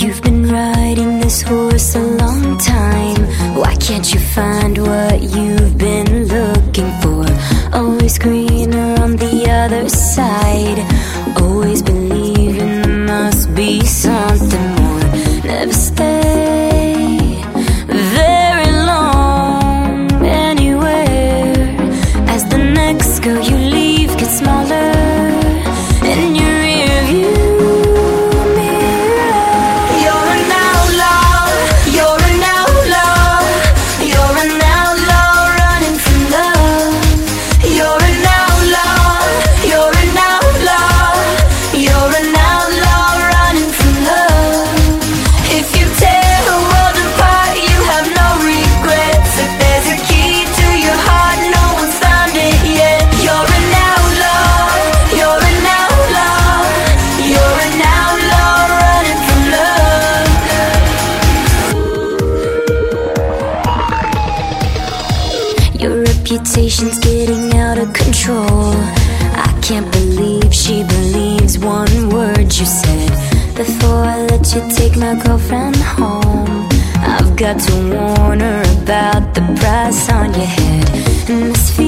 You've been riding this horse a long time. Why can't you find what you've been looking for? Always greener on the other side. Always been reputation's getting out of control. I can't believe she believes one word you said. Before I let you take my girlfriend home, I've got to warn her about the price on your head. And this feeling